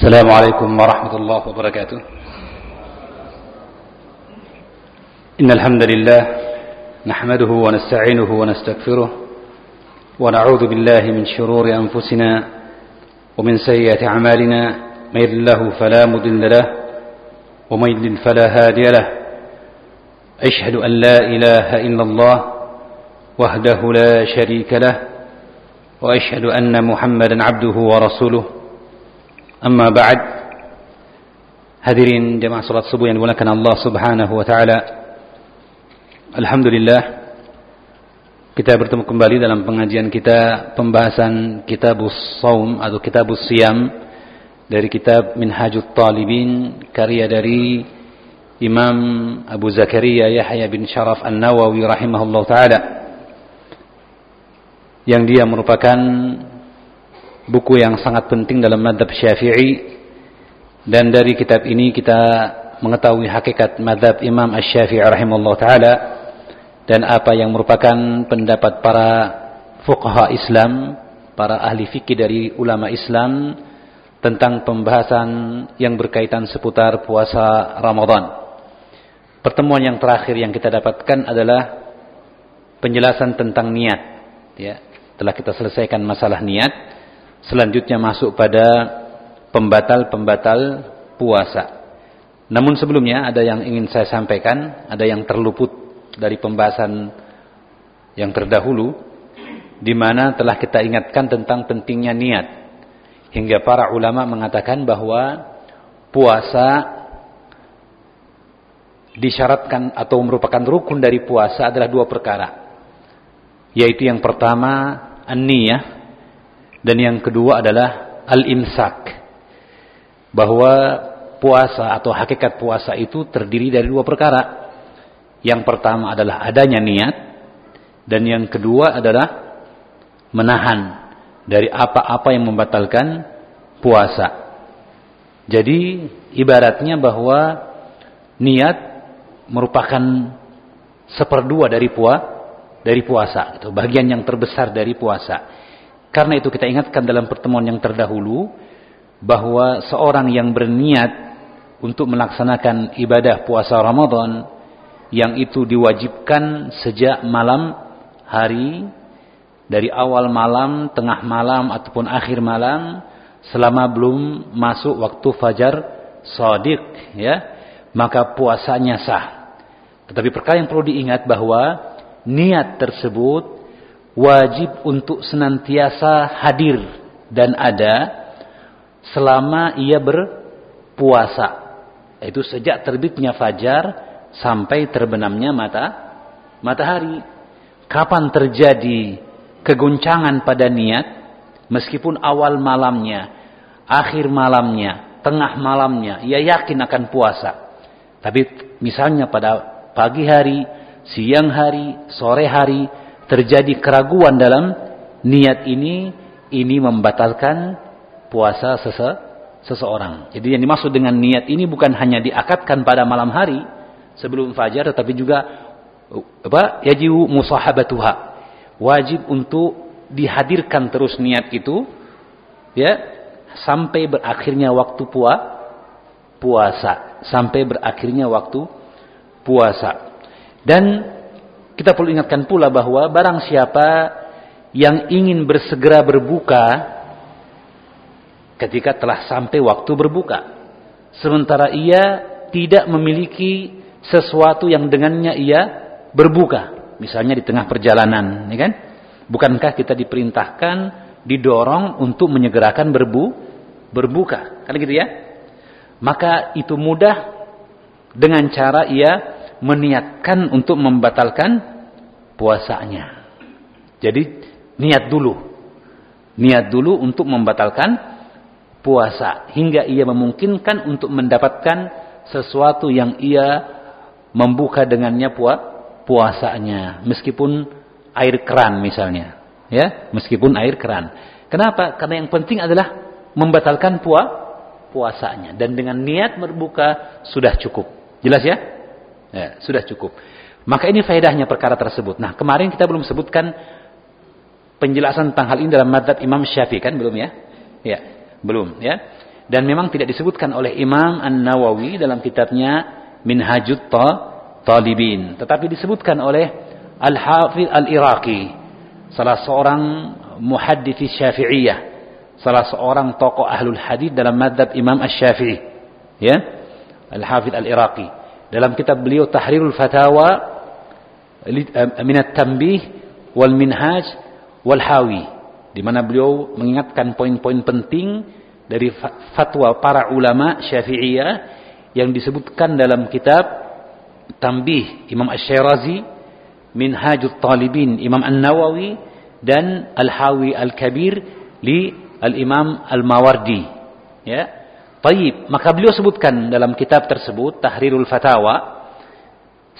السلام عليكم ورحمة الله وبركاته. إن الحمد لله نحمده ونستعينه ونستغفره ونعوذ بالله من شرور أنفسنا ومن سيئات أعمالنا. من يضلل الله فلا مضل له ومن يضلل فلا هادي له. أشهد أن لا إله إلا الله وحده لا شريك له وأشهد أن محمدا عبده ورسوله. Amma ba'd. Hadirin jemaah salat subuh yang dimulakan Allah subhanahu wa ta'ala. Alhamdulillah Kita bertemu kembali dalam pengajian kita Pembahasan Kitabus Saum atau Kitabus Siam Dari kitab Minhajul Talibin Karya dari Imam Abu Zakaria Yahya bin Sharaf An-Nawawi rahimahullah ta'ala Yang dia merupakan buku yang sangat penting dalam madhab syafi'i. Dan dari kitab ini kita mengetahui hakikat madhab Imam Ash-Syafi'i rahimahullah ta'ala. Dan apa yang merupakan pendapat para fuqaha Islam para ahli fikih dari ulama Islam tentang pembahasan yang berkaitan seputar puasa Ramadan. Pertemuan yang terakhir yang kita dapatkan adalah penjelasan tentang niat ya. Telah kita selesaikan masalah niat selanjutnya masuk pada pembatal-pembatal puasa. Namun sebelumnya ada yang ingin saya sampaikan ada yang terluput dari pembahasan yang terdahulu di mana telah kita ingatkan tentang pentingnya niat. Hingga para ulama mengatakan bahwa puasa disyaratkan atau merupakan rukun dari puasa adalah dua perkara. Yaitu yang pertama an-niyah dan yang kedua adalah al-imsak. Bahwa puasa atau hakikat puasa itu terdiri dari dua perkara. Yang pertama adalah adanya niat dan yang kedua adalah menahan dari apa-apa yang membatalkan puasa. Jadi ibaratnya bahwa niat merupakan seperdua dari puasa dari puasa, itu bagian yang terbesar dari puasa. Karena itu kita ingatkan dalam pertemuan yang terdahulu bahwa seorang yang berniat untuk melaksanakan ibadah puasa Ramadan yang itu diwajibkan sejak malam hari dari awal malam, tengah malam ataupun akhir malam selama belum masuk waktu fajar shadiq ya, maka puasanya sah. Tetapi perkara yang perlu diingat bahwa niat tersebut wajib untuk senantiasa hadir dan ada selama ia berpuasa. Itu sejak terbitnya fajar sampai terbenamnya mata matahari. Kapan terjadi kegoncangan pada niat meskipun awal malamnya, akhir malamnya, tengah malamnya ia yakin akan puasa. Tapi misalnya pada pagi hari siang hari, sore hari terjadi keraguan dalam niat ini, ini membatalkan puasa sese, seseorang. Jadi yang dimaksud dengan niat ini bukan hanya diakatkan pada malam hari sebelum fajar, tetapi juga apa? Yajibu musahabatuha. Wajib untuk dihadirkan terus niat itu ya sampai berakhirnya waktu puasa puasa sampai berakhirnya waktu puasa dan kita perlu ingatkan pula bahwa barang siapa yang ingin bersegera berbuka ketika telah sampai waktu berbuka. Sementara ia tidak memiliki sesuatu yang dengannya ia berbuka. Misalnya di tengah perjalanan, ya kan? Bukankah kita diperintahkan, didorong untuk menyegerakan berbu, berbuka? Kan gitu ya? Maka itu mudah dengan cara ia meniatkan untuk membatalkan puasanya. Jadi niat dulu. Niat dulu untuk membatalkan puasa hingga ia memungkinkan untuk mendapatkan sesuatu yang ia membuka dengannya puasanya. Meskipun air keran misalnya ya. Meskipun air keran. Kenapa? Karena yang penting adalah membatalkan puasanya. Dan dengan niat berbuka sudah cukup. Jelas ya Ya, sudah cukup. Maka ini faedahnya perkara tersebut. Nah, kemarin kita belum sebutkan penjelasan tentang hal ini dalam madhab Imam Syafi'i kan belum ya? Ya, belum ya. dan memang tidak disebutkan oleh Imam An-Nawawi dalam kitabnya Minhajut Talibin tetapi disebutkan oleh Al-Hafidh Al-Iraqi salah seorang muhaddits Syafi'iyah salah seorang tokoh ahlul hadis dalam madhab Imam Asy-Syafi'i ya Al-Hafidh Al-Iraqi dalam kitab beliau Tahrirul Fatawa eh, min at-tanbih wal minhaj wal hawi di mana beliau mengingatkan poin-poin penting dari fatwa para ulama Syafi'iyah yang disebutkan dalam kitab Tambih Imam Asy-Syirazi, Minhajut Talibin Imam An-Nawawi dan Al-Hawi Al-Kabir li Al-Imam Al-Mawardi. Ya. Baik, maka beliau sebutkan dalam kitab tersebut Tahrirul Fatawa.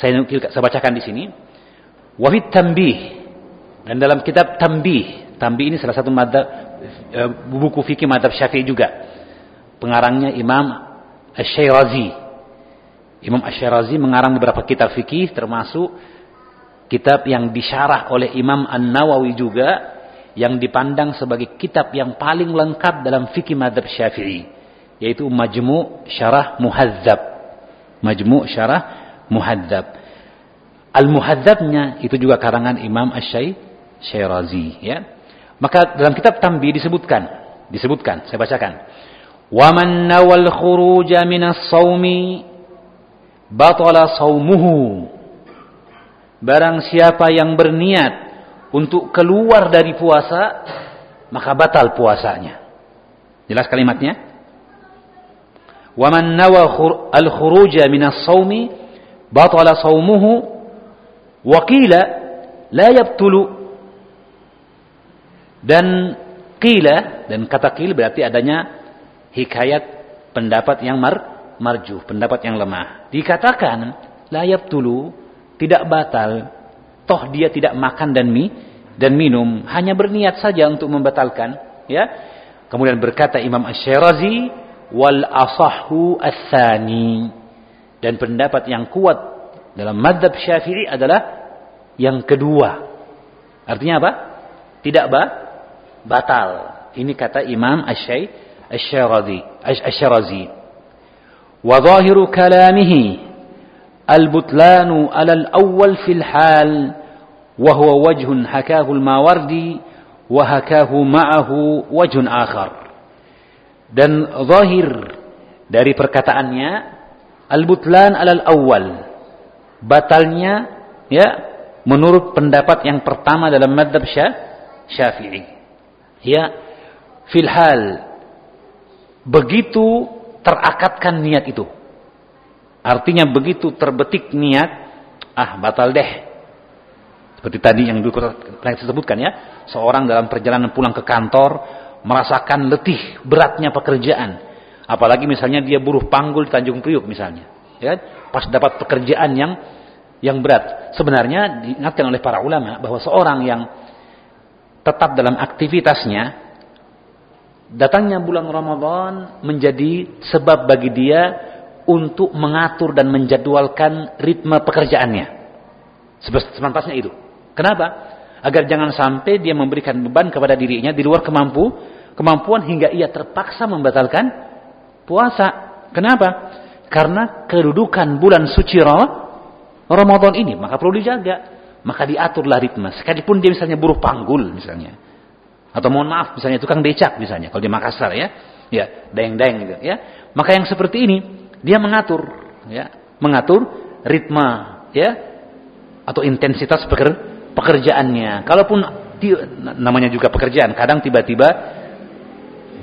Saya saya bacakan di sini. Wa Tambih dan dalam kitab Tambih, Tambih ini salah satu madhab Eh, buku fikih madhab syafi'i juga. Pengarangnya Imam Ash-Shayrazi. Imam Ash-Shayrazi mengarang beberapa kitab fikih termasuk kitab yang disyarah oleh Imam An-Nawawi juga yang dipandang sebagai kitab yang paling lengkap dalam fikih madhab syafi'i yaitu Majmu' Syarah Muhadzab. Majmu' Syarah Muhadzab. Al-Muhadzabnya itu juga karangan Imam Ash-Shayrazi ya. Maka dalam kitab Tambi disebutkan, disebutkan, saya bacakan. Wa man nawal khuruja minas saumi batala saumuhu. Barang siapa yang berniat untuk keluar dari puasa, maka batal puasanya. Jelas kalimatnya? Al khuruja minas saumi batala saumuhu wa qila la yabtulu dan qila dan kata qil berarti adanya hikayat pendapat yang mar, marju, pendapat yang lemah. Dikatakan layab dulu tidak batal, toh dia tidak makan dan mi dan minum, hanya berniat saja untuk membatalkan, ya. Kemudian berkata Imam Asy-Syirazi wal asahhu ats-tsani dan pendapat yang kuat dalam madhab Syafi'i adalah yang kedua. Artinya apa? Tidak ba batal. Ini kata Imam Asy-Syarazi. Asy-Syarazi. Wa zahiru kalamihi al-butlanu 'ala al-awwal fil hal wa huwa wajhun hakahu al-Mawardi wa hakahu ma'ahu wajhun akhar. Dan zahir dari perkataannya al-butlan 'ala al-awwal. Batalnya ya menurut pendapat yang pertama dalam madhab Syafi'i. Ya filhal begitu terakatkan niat itu. Artinya begitu terbetik niat ah batal deh. Seperti tadi yang dulu saya sebutkan ya. Seorang dalam perjalanan pulang ke kantor merasakan letih beratnya pekerjaan apalagi misalnya dia buruh panggul di Tanjung Priuk misalnya ya pas dapat pekerjaan yang yang berat sebenarnya diingatkan oleh para ulama bahwa seorang yang tetap dalam aktivitasnya, datangnya bulan Ramadan menjadi sebab bagi dia untuk mengatur dan menjadwalkan ritme pekerjaannya. Sepantasnya itu. Kenapa? Agar jangan sampai dia memberikan beban kepada dirinya di luar kemampu, kemampuan hingga ia terpaksa membatalkan puasa. Kenapa? Karena kedudukan bulan suci Ramadan ini maka perlu dijaga maka diaturlah ritme. Sekalipun dia misalnya buruh panggul misalnya. Atau mohon maaf misalnya tukang becak misalnya kalau di Makassar ya. Ya, daeng-daeng gitu ya. Maka yang seperti ini dia mengatur ya, mengatur ritme ya atau intensitas peker, pekerjaannya. Kalaupun namanya juga pekerjaan, kadang tiba-tiba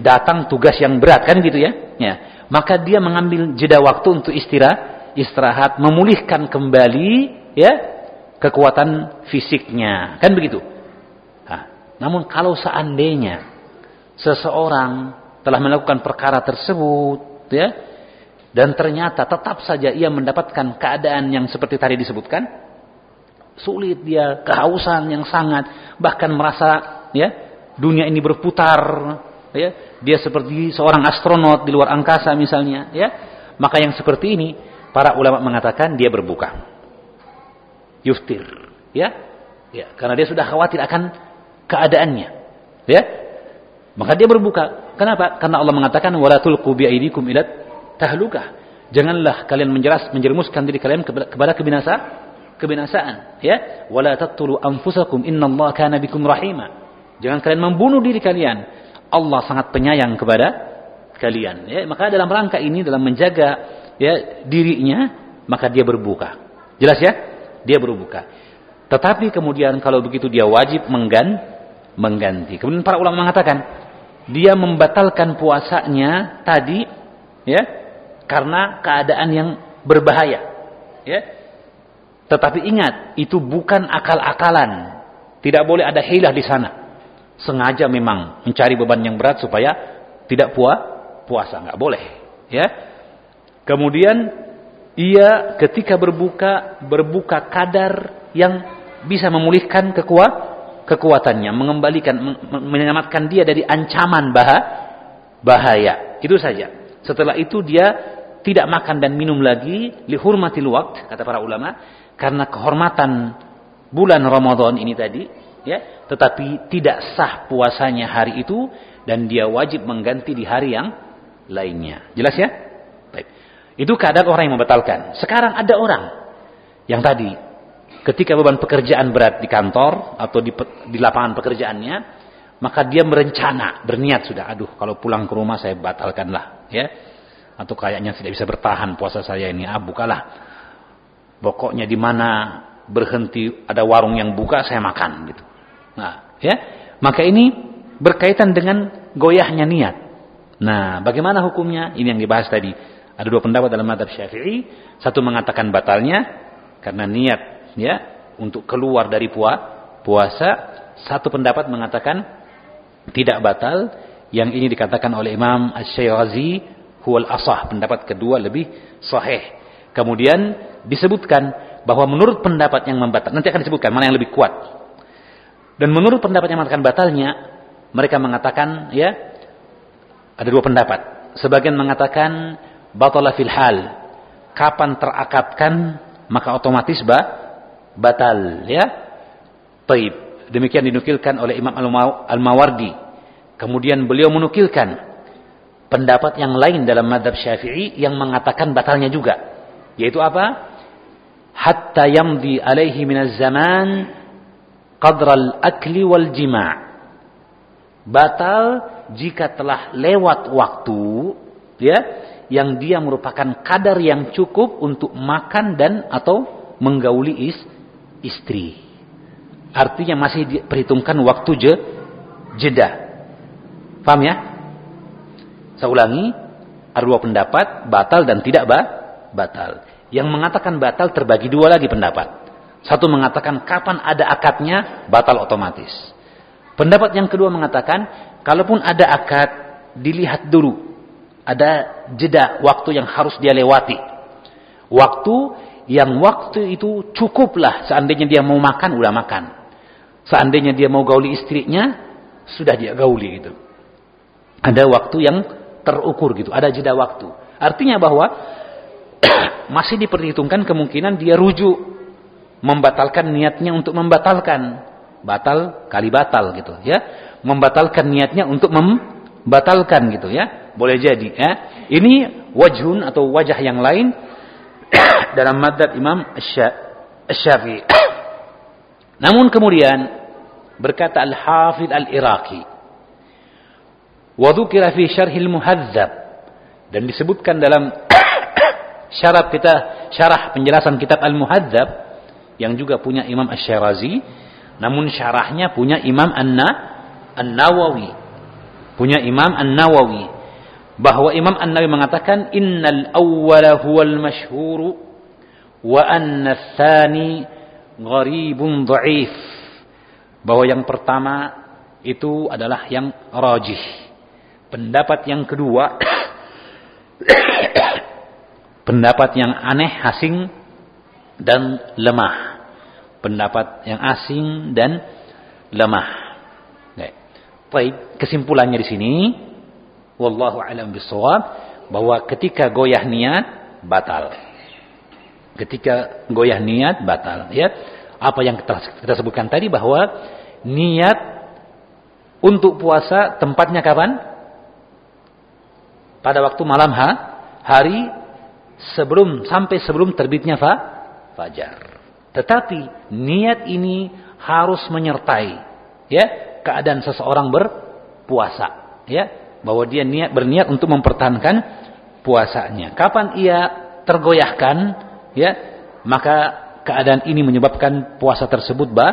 datang tugas yang berat kan gitu ya. Ya, maka dia mengambil jeda waktu untuk istirahat, istirahat, memulihkan kembali ya kekuatan fisiknya. Kan begitu. Nah, namun kalau seandainya seseorang telah melakukan perkara tersebut, ya, dan ternyata tetap saja ia mendapatkan keadaan yang seperti tadi disebutkan, sulit dia, kehausan yang sangat, bahkan merasa ya dunia ini berputar, ya, dia seperti seorang astronot di luar angkasa misalnya, ya, maka yang seperti ini para ulama mengatakan dia berbuka yuftir. Ya, ya, karena dia sudah khawatir akan keadaannya. Ya, Maka dia berbuka. Kenapa? Karena Allah mengatakan wala tulqu bi aydikum ila tahlukah. Janganlah kalian menjeras menjerumuskan diri kalian kepada kebinasa kebinasaan, ya. Wala taqtulu anfusakum innallaha kana bikum rahima. Jangan kalian membunuh diri kalian. Allah sangat penyayang kepada kalian, ya. Maka dalam rangka ini dalam menjaga ya dirinya, maka dia berbuka. Jelas ya? Dia berbuka. Tetapi kemudian kalau begitu dia wajib menggan mengganti. Kemudian para ulama mengatakan dia membatalkan puasanya tadi ya karena keadaan yang berbahaya ya tetapi ingat itu bukan akal-akalan tidak boleh ada hilah di sana sengaja memang mencari beban yang berat supaya tidak puas puasa nggak boleh ya kemudian ia ketika berbuka berbuka kadar yang bisa memulihkan kekuatan kekuatannya, mengembalikan, menyelamatkan dia dari ancaman bahaya. Itu saja. Setelah itu dia tidak makan dan minum lagi lihurmatil waqt kata para ulama karena kehormatan bulan Ramadan ini tadi ya tetapi tidak sah puasanya hari itu dan dia wajib mengganti di hari yang lainnya jelas ya baik itu keadaan orang yang membatalkan sekarang ada orang yang tadi ketika beban pekerjaan berat di kantor atau di, di lapangan pekerjaannya, maka dia merencana, berniat sudah, aduh kalau pulang ke rumah saya batalkanlah, ya. Atau kayaknya tidak bisa bertahan puasa saya ini, ah bukalah. Pokoknya di mana berhenti ada warung yang buka saya makan gitu. Nah, ya. Maka ini berkaitan dengan goyahnya niat. Nah, bagaimana hukumnya? Ini yang dibahas tadi. Ada dua pendapat dalam madhab syafi'i. Satu mengatakan batalnya karena niat ya untuk keluar dari puasa satu pendapat mengatakan tidak batal yang ini dikatakan oleh Imam Asy-Syairazi huwal asah pendapat kedua lebih sahih kemudian disebutkan bahwa menurut pendapat yang membatal nanti akan disebutkan mana yang lebih kuat dan menurut pendapat yang mengatakan batalnya mereka mengatakan ya ada dua pendapat sebagian mengatakan batala fil hal kapan terakatkan maka otomatis bah batal ya. Taib. Demikian dinukilkan oleh Imam Al-Mawardi. Kemudian beliau menukilkan pendapat yang lain dalam madhab syafi'i yang mengatakan batalnya juga. Yaitu apa? Hatta yamdi alaihi minaz zaman qadra al-akli wal jima' batal jika telah lewat waktu ya yang dia merupakan kadar yang cukup untuk makan dan atau menggauli is, istri. Artinya masih diperhitungkan waktu je, jeda. Paham ya? Saya ulangi, ada dua pendapat, batal dan tidak ba, batal. Yang mengatakan batal terbagi dua lagi pendapat. Satu mengatakan kapan ada akadnya, batal otomatis. Pendapat yang kedua mengatakan, kalaupun ada akad, dilihat dulu. Ada jeda waktu yang harus dia lewati. Waktu yang waktu itu cukuplah seandainya dia mau makan udah makan seandainya dia mau gauli istrinya sudah dia gauli gitu ada waktu yang terukur gitu ada jeda waktu artinya bahwa masih diperhitungkan kemungkinan dia rujuk membatalkan niatnya untuk membatalkan. Batal kali batal gitu ya. Membatalkan niatnya untuk membatalkan gitu ya. Boleh jadi ya. Ini wajhun atau wajah yang lain dalam madhab Imam Syafi'i. Namun kemudian berkata Al-Hafidh Al-Iraqi wa dzukira fi syarhil muhadzab dan disebutkan dalam syarah kita syarah penjelasan kitab Al-Muhadzab yang juga punya Imam Asy-Syirazi namun syarahnya punya Imam An-Nawawi. Punya Imam An-Nawawi. Bahwa Imam An-Nawawi mengatakan innal awwala huwal masyhuru wa anna tsani gharibun dhaif. Bahwa yang pertama itu adalah yang rajih. Pendapat yang kedua pendapat yang aneh asing dan lemah pendapat yang asing dan lemah Baik, kesimpulannya di sini wallahu alam bisawab bahwa ketika goyah niat batal. Ketika goyah niat batal, ya. Apa yang kita, kita sebutkan tadi bahwa niat Untuk puasa tempatnya kapan? Pada waktu malam ha, hari sebelum sampai sebelum terbitnya fa, fajar. Tetapi niat ini harus menyertai ya keadaan seseorang berpuasa ya bahwa dia niat berniat untuk mempertahankan puasanya. Kapan ia tergoyahkan ya maka keadaan ini menyebabkan puasa tersebut ba,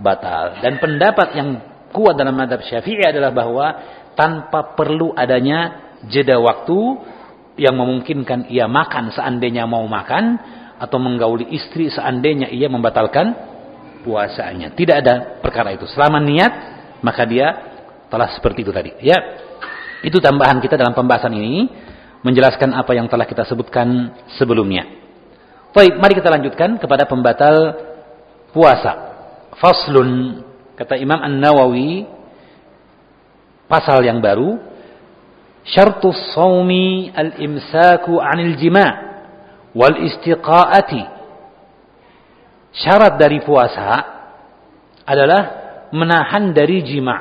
batal. Dan pendapat yang kuat dalam madhab syafi'i adalah bahwa tanpa perlu adanya jeda waktu yang memungkinkan ia makan seandainya mau makan atau menggauli istri seandainya ia membatalkan puasanya. Tidak ada perkara itu. Selama niat maka dia telah seperti itu tadi. Ya. Itu tambahan kita dalam pembahasan ini menjelaskan apa yang telah kita sebutkan sebelumnya. Baik, mari kita lanjutkan kepada pembatal puasa. Faslun kata Imam An-Nawawi pasal yang baru syartus saumi al-imsaku 'anil jima' wal istiqaati. Syarat dari puasa adalah menahan dari jima'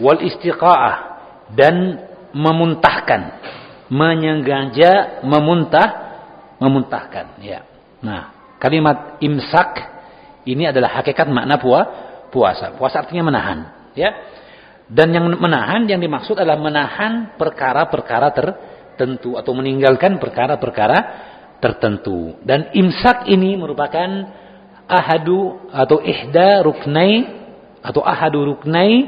wal istiqa'ah. Dan memuntahkan. Menyengaja memuntah memuntahkan. Ya. Nah kalimat imsak ini adalah hakikat makna puasa. Puasa artinya menahan. Ya. Dan yang menahan yang dimaksud adalah menahan perkara-perkara tertentu atau meninggalkan perkara-perkara tertentu dan imsak ini merupakan ahadu atau ihda ruknai atau ahadu ruknai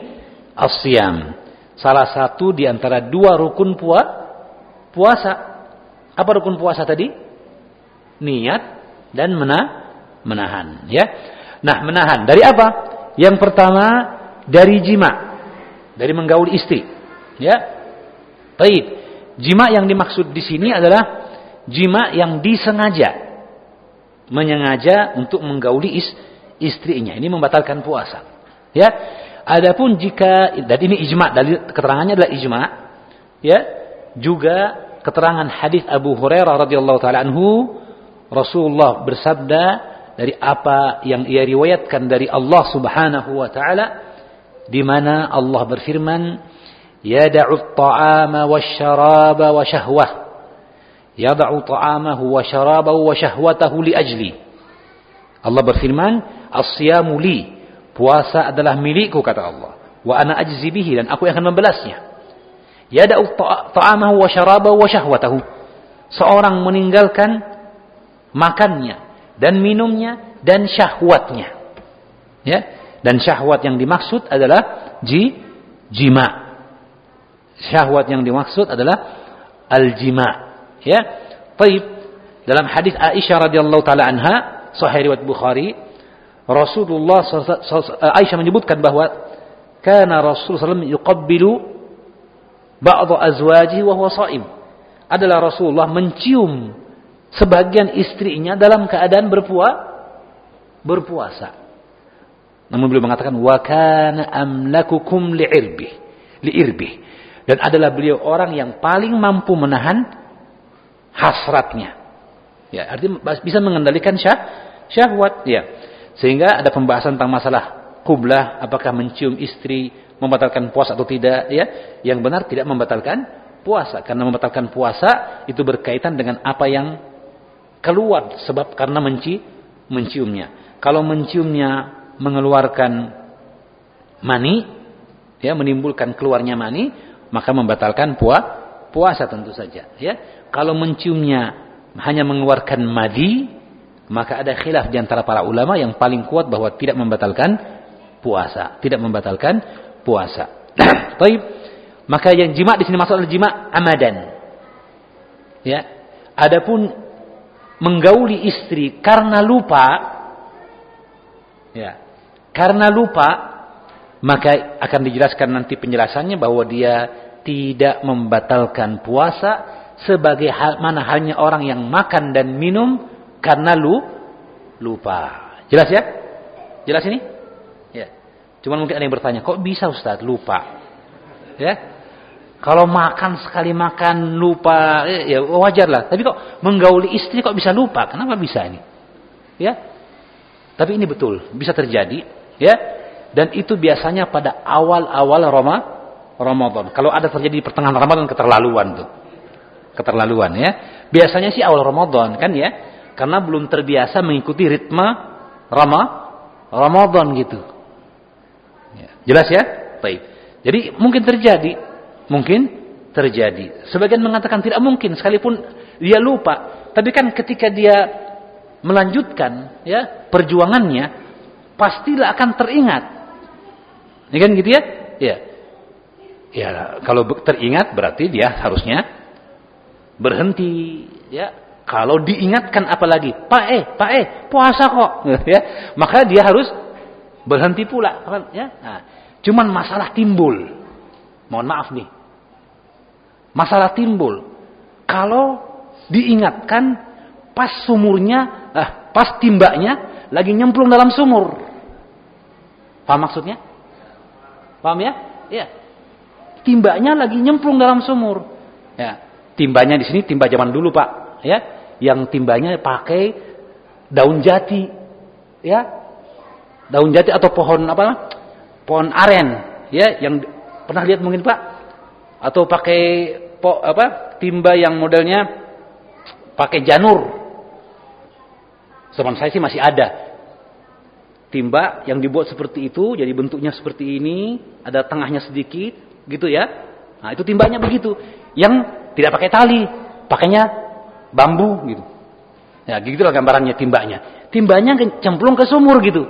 asyam salah satu di antara dua rukun puas, puasa. Apa rukun puasa tadi? Niat dan mena, menahan, ya. Nah, menahan dari apa? Yang pertama dari jima, dari menggauli istri, ya. Baik. Jima yang dimaksud di sini adalah jima yang disengaja. Menyengaja untuk menggauli is, istrinya. Ini membatalkan puasa. Ya. Adapun jika dan ini ijma, dalil keterangannya adalah ijma, ya, juga keterangan hadis Abu Hurairah radhiyallahu taala anhu, Rasulullah bersabda dari apa yang ia riwayatkan dari Allah Subhanahu wa taala di mana Allah berfirman, "Yad'u at-ta'ama wasyaraba wa syahwah." Yad'u ta'amahu wa syarabahu wa syahwatahu li. Allah berfirman, "As-siyamu li." Puasa adalah milikku kata Allah. Wa ana ajzi bihi dan aku yang akan membalasnya. Yada'u ta'amahu wa syarabahu wa syahwatahu. Seorang meninggalkan makannya dan minumnya dan syahwatnya. Ya, dan syahwat yang dimaksud adalah ji jima. Syahwat yang dimaksud adalah al-jima. Ya. Baik. Dalam hadis Aisyah radhiyallahu taala anha, sahih riwayat Bukhari, Rasulullah Aisyah menyebutkan bahwa karena Rasulullah SAW yuqabbilu ba'dha azwajihi wa huwa sha'im. Adalah Rasulullah mencium sebagian istrinya dalam keadaan berpuasa berpuasa. Namun beliau mengatakan wa kana amlakukum li'irbi li'irbi dan adalah beliau orang yang paling mampu menahan hasratnya. Ya, artinya bisa mengendalikan syah, syahwat ya. Sehingga ada pembahasan tentang masalah kublah, apakah mencium istri membatalkan puasa atau tidak, ya. Yang benar tidak membatalkan puasa karena membatalkan puasa itu berkaitan dengan apa yang keluar sebab karena menci menciumnya. Kalau menciumnya mengeluarkan mani, ya menimbulkan keluarnya mani, maka membatalkan puasa puasa tentu saja, ya. Kalau menciumnya hanya mengeluarkan madi, maka ada khilaf di antara para ulama yang paling kuat bahwa tidak membatalkan puasa, tidak membatalkan puasa. Baik. Maka yang jima di sini masuk adalah jima amadan. Ya. Adapun menggauli istri karena lupa ya. Karena lupa maka akan dijelaskan nanti penjelasannya bahwa dia tidak membatalkan puasa sebagai hal mana halnya orang yang makan dan minum karena lu lupa. Jelas ya? Jelas ini? Ya. Cuman mungkin ada yang bertanya, kok bisa Ustaz lupa? Ya. Kalau makan sekali makan lupa, ya, ya wajar lah. Tapi kok menggauli istri kok bisa lupa? Kenapa bisa ini? Ya. Tapi ini betul, bisa terjadi, ya. Dan itu biasanya pada awal-awal Roma, Ramadan. Kalau ada terjadi di pertengahan Ramadan keterlaluan tuh. Keterlaluan ya. Biasanya sih awal Ramadan kan ya. Karena belum terbiasa mengikuti ritme Rama, Ramadan gitu. Ya. Jelas ya? Baik. Jadi mungkin terjadi. Mungkin terjadi. Sebagian mengatakan tidak mungkin sekalipun dia lupa. Tapi kan ketika dia melanjutkan ya perjuangannya pastilah akan teringat ini kan gitu ya? Ya. Ya, kalau teringat berarti dia harusnya berhenti, ya. Kalau diingatkan apalagi, Pak eh, Pak eh, puasa kok, ya. Maka dia harus berhenti pula, ya. Nah, cuman masalah timbul. Mohon maaf nih. Masalah timbul. Kalau diingatkan pas sumurnya, ah, pas timbanya lagi nyemplung dalam sumur. Paham maksudnya? Paham ya? Ya. Timbanya lagi nyemplung dalam sumur. Ya. Timbanya di sini timba zaman dulu, Pak. Ya. Yang timbanya pakai daun jati. Ya. Daun jati atau pohon apa? Pohon aren, ya, yang pernah lihat mungkin, Pak? Atau pakai po, apa? Timba yang modelnya pakai janur. Zaman saya sih masih ada timba yang dibuat seperti itu, jadi bentuknya seperti ini, ada tengahnya sedikit, gitu ya. Nah, itu timbanya begitu. Yang tidak pakai tali, pakainya bambu gitu. Ya, gitulah gambarannya timbanya. Timbanya cemplung ke sumur gitu.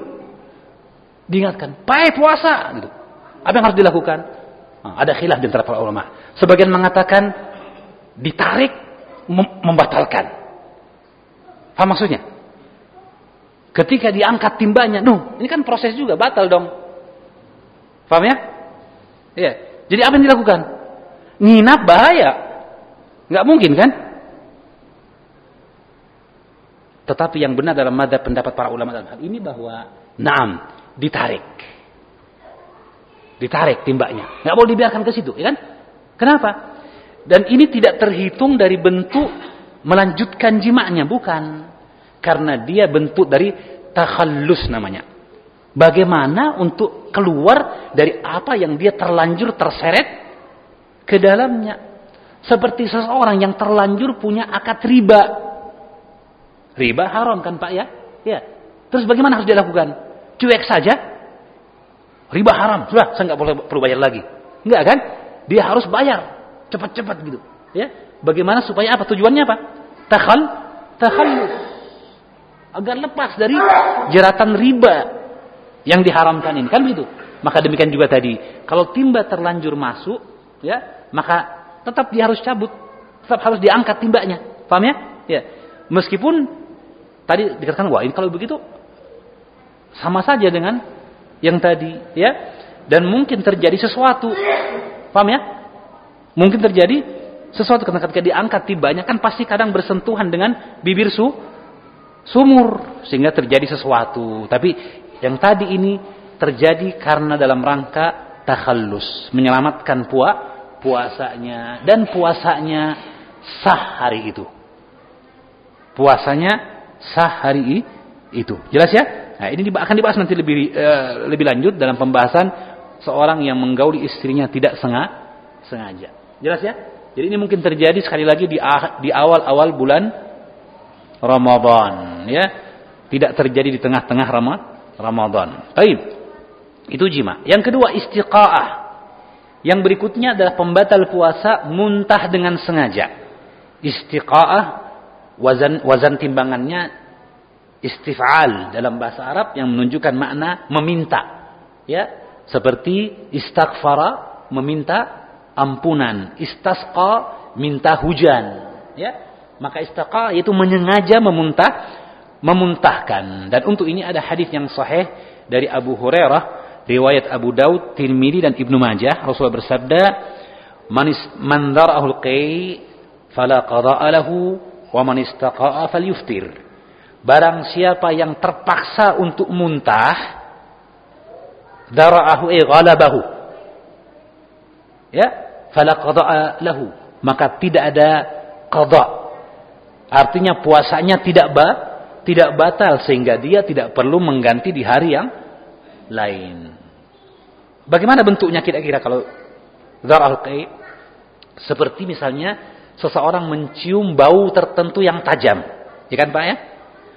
Diingatkan, "Pai puasa." gitu. Apa yang harus dilakukan? Nah, ada khilaf di antara para ulama. Sebagian mengatakan ditarik membatalkan. Apa maksudnya? Ketika diangkat timbanya, nuh, ini kan proses juga batal dong. Paham ya? Iya. Jadi apa yang dilakukan? Nginap bahaya. Nggak mungkin kan? Tetapi yang benar dalam madhab pendapat para ulama dalam hal ini bahwa naam, ditarik. Ditarik timbanya. Nggak boleh dibiarkan ke situ, ya kan? Kenapa? Dan ini tidak terhitung dari bentuk melanjutkan jimaknya, bukan. Karena dia bentuk dari takhallus namanya. Bagaimana untuk keluar dari apa yang dia terlanjur terseret ke dalamnya. Seperti seseorang yang terlanjur punya akad riba. Riba haram kan Pak ya? Ya. Terus bagaimana harus dilakukan? Cuek saja? Riba haram. Sudah, saya nggak boleh perlu bayar lagi. Enggak kan? Dia harus bayar. Cepat-cepat gitu. Ya. Bagaimana supaya apa? Tujuannya apa? Takhal, takhallus agar lepas dari jeratan riba yang diharamkan ini. Kan begitu? Maka demikian juga tadi. Kalau timba terlanjur masuk ya maka tetap dia harus cabut. Tetap harus diangkat timbanya. Paham ya? Ya. Meskipun tadi dikatakan wah ini kalau begitu sama saja dengan yang tadi ya. Dan mungkin terjadi sesuatu. Paham ya? Mungkin terjadi sesuatu ketika diangkat timbanya kan pasti kadang bersentuhan dengan bibir su sumur sehingga terjadi sesuatu. Tapi yang tadi ini terjadi karena dalam rangka takhallus, menyelamatkan puak puasanya dan puasanya sah hari itu. Puasanya sah hari itu. Jelas ya? Nah, ini akan dibahas nanti lebih uh, lebih lanjut dalam pembahasan seorang yang menggauli istrinya tidak sengaja. Jelas ya? Jadi ini mungkin terjadi sekali lagi di di awal-awal bulan Ramadan ya tidak terjadi di tengah-tengah Ramadan. Baik. Itu jima. Yang kedua istiqaah. Yang berikutnya adalah pembatal puasa muntah dengan sengaja. Istiqaah wazan wazan timbangannya istif'al dalam bahasa Arab yang menunjukkan makna meminta. Ya, seperti istaghfara meminta ampunan, istasqa minta hujan, ya maka istaqa itu menyengaja memuntah memuntahkan. Dan untuk ini ada hadis yang sahih dari Abu Hurairah riwayat Abu Daud Tirmidzi dan Ibnu Majah. Rasulullah bersabda manis man dara'ahul qai fala qada'a lahu wa man istaqa'a falyuftir. Barang siapa yang terpaksa untuk muntah dara'ahu eh ghalabahu ya fala qada'a lahu maka tidak ada qada Artinya puasanya tidak ba, tidak batal sehingga dia tidak perlu mengganti di hari yang lain. Bagaimana bentuknya kira-kira kalau darah qai? Seperti misalnya seseorang mencium bau tertentu yang tajam. Ya kan Pak ya?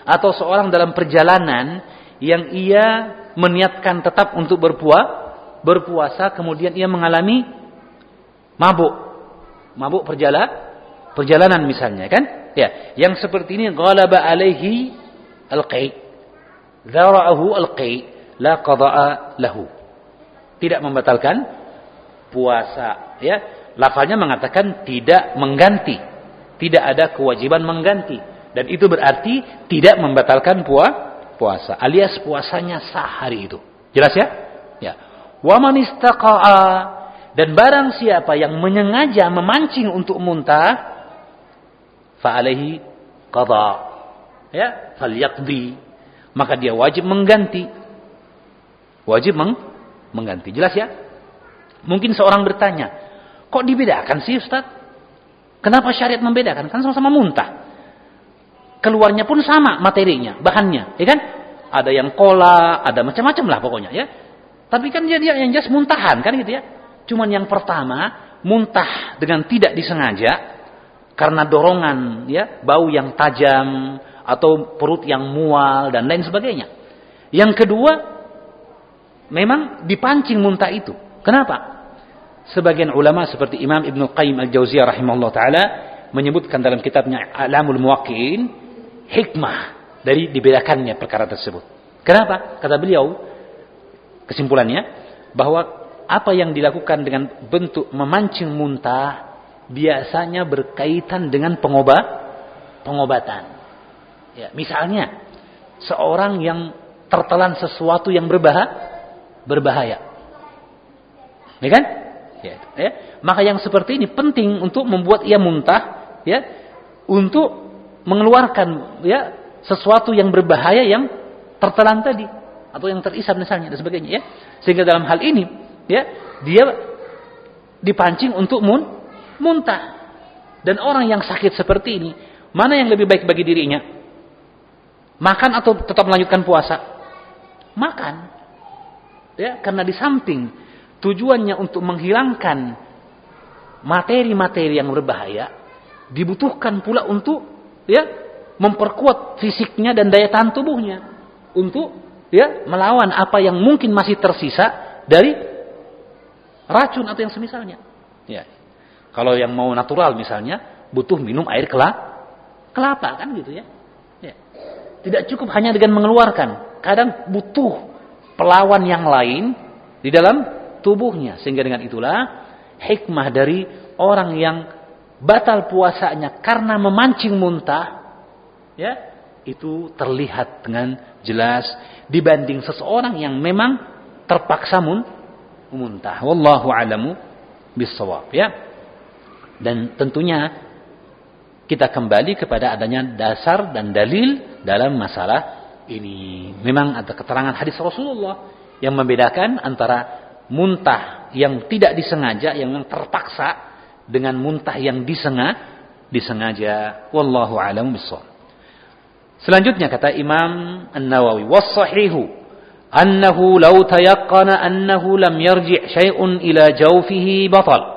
Atau seorang dalam perjalanan yang ia meniatkan tetap untuk berpuasa, berpuasa kemudian ia mengalami mabuk. Mabuk perjalanan, perjalanan misalnya kan? Ya, yang seperti ini ghalaba alaihi al-qai. Dzara'ahu al-qai la qada'a lahu. Tidak membatalkan puasa, ya. Lafalnya mengatakan tidak mengganti. Tidak ada kewajiban mengganti. Dan itu berarti tidak membatalkan puasa. Alias puasanya sah hari itu. Jelas ya? Ya. Wa man dan barang siapa yang menyengaja memancing untuk muntah fa alaihi qada. Ya, falyaqdi. Maka dia wajib mengganti. Wajib meng mengganti. Jelas ya? Mungkin seorang bertanya, kok dibedakan sih Ustaz? Kenapa syariat membedakan? Kan sama-sama muntah. Keluarnya pun sama materinya, bahannya, ya kan? Ada yang kola, ada macam-macam lah pokoknya ya. Tapi kan dia, dia yang jelas muntahan kan gitu ya. Cuman yang pertama, muntah dengan tidak disengaja karena dorongan ya, bau yang tajam atau perut yang mual dan lain sebagainya. Yang kedua, memang dipancing muntah itu. Kenapa? Sebagian ulama seperti Imam Ibn Qayyim Al-Jauziyah rahimahullah taala menyebutkan dalam kitabnya Alamul Muwaqqi'in hikmah dari dibedakannya perkara tersebut. Kenapa? Kata beliau kesimpulannya bahwa apa yang dilakukan dengan bentuk memancing muntah biasanya berkaitan dengan pengobat pengobatan. Ya, misalnya seorang yang tertelan sesuatu yang berbahaya, berbahaya. Ya kan? Ya, ya. Maka yang seperti ini penting untuk membuat ia muntah, ya, untuk mengeluarkan ya sesuatu yang berbahaya yang tertelan tadi atau yang terisap misalnya dan sebagainya ya. Sehingga dalam hal ini ya dia dipancing untuk mun muntah. Dan orang yang sakit seperti ini, mana yang lebih baik bagi dirinya? Makan atau tetap melanjutkan puasa? Makan. Ya, karena di samping tujuannya untuk menghilangkan materi-materi yang berbahaya, dibutuhkan pula untuk ya memperkuat fisiknya dan daya tahan tubuhnya untuk ya melawan apa yang mungkin masih tersisa dari racun atau yang semisalnya. Ya. Kalau yang mau natural misalnya butuh minum air kelapa kan gitu ya. Tidak cukup hanya dengan mengeluarkan. Kadang butuh pelawan yang lain di dalam tubuhnya. Sehingga dengan itulah hikmah dari orang yang batal puasanya karena memancing muntah. Ya, itu terlihat dengan jelas dibanding seseorang yang memang terpaksa mun muntah. Wallahu alamu bisawab ya. Dan tentunya kita kembali kepada adanya dasar dan dalil dalam masalah ini. Memang ada keterangan hadis Rasulullah yang membedakan antara muntah yang tidak disengaja, yang terpaksa dengan muntah yang disengaja, disengaja. Wallahu a'lam bishawab. Selanjutnya kata Imam An-Nawawi, "Was-sahihu annahu law tayaqqana annahu lam yarji' syai'un ila jawfihi batal."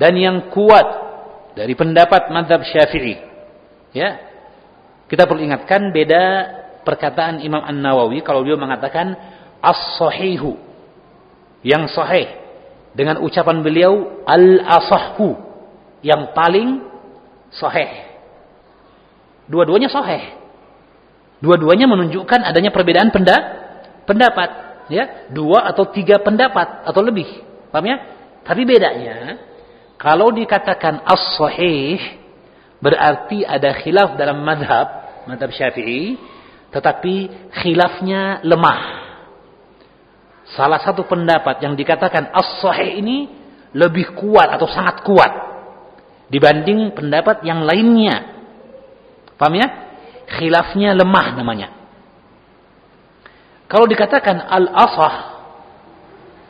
Dan yang kuat dari pendapat madhab syafi'i. Ya. Kita perlu ingatkan beda perkataan Imam An-Nawawi kalau dia mengatakan as-sahihu. Yang sahih. Dengan ucapan beliau al-asahhu. Yang paling sahih. Dua-duanya sahih. Dua-duanya menunjukkan adanya perbedaan pendapat. Ya, dua atau tiga pendapat atau lebih. Paham ya? Tapi bedanya kalau dikatakan as-sahih berarti ada khilaf dalam madhab, madhab syafi'i, tetapi khilafnya lemah. Salah satu pendapat yang dikatakan as-sahih ini lebih kuat atau sangat kuat dibanding pendapat yang lainnya. Paham ya? Khilafnya lemah namanya. Kalau dikatakan al-asah